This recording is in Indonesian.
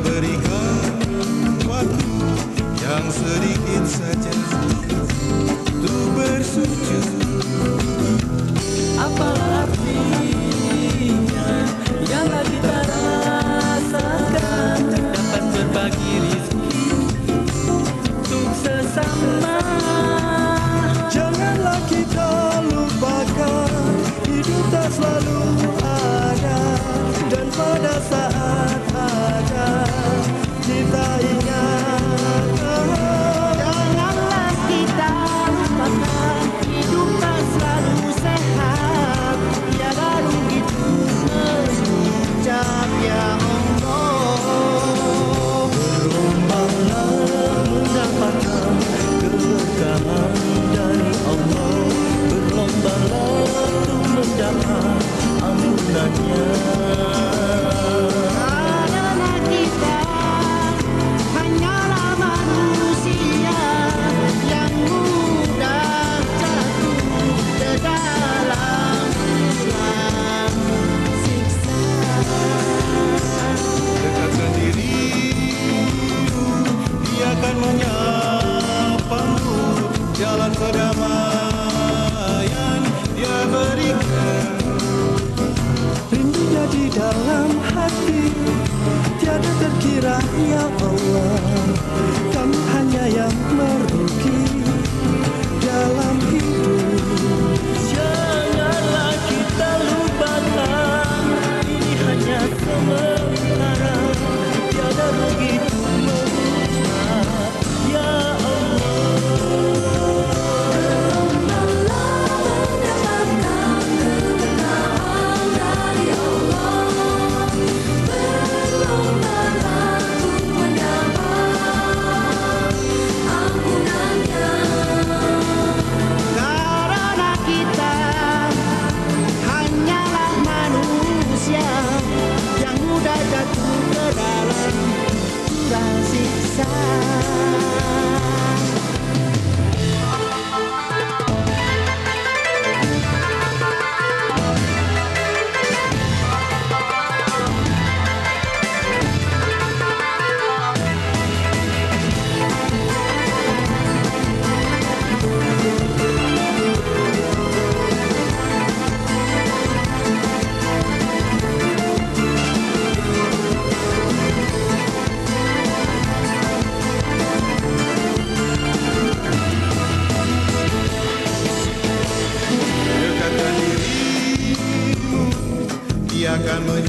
berikan waktu yang sedikit saja. sahara. I'm I? siang yang mudah jatuh ke dalam jurang siksa.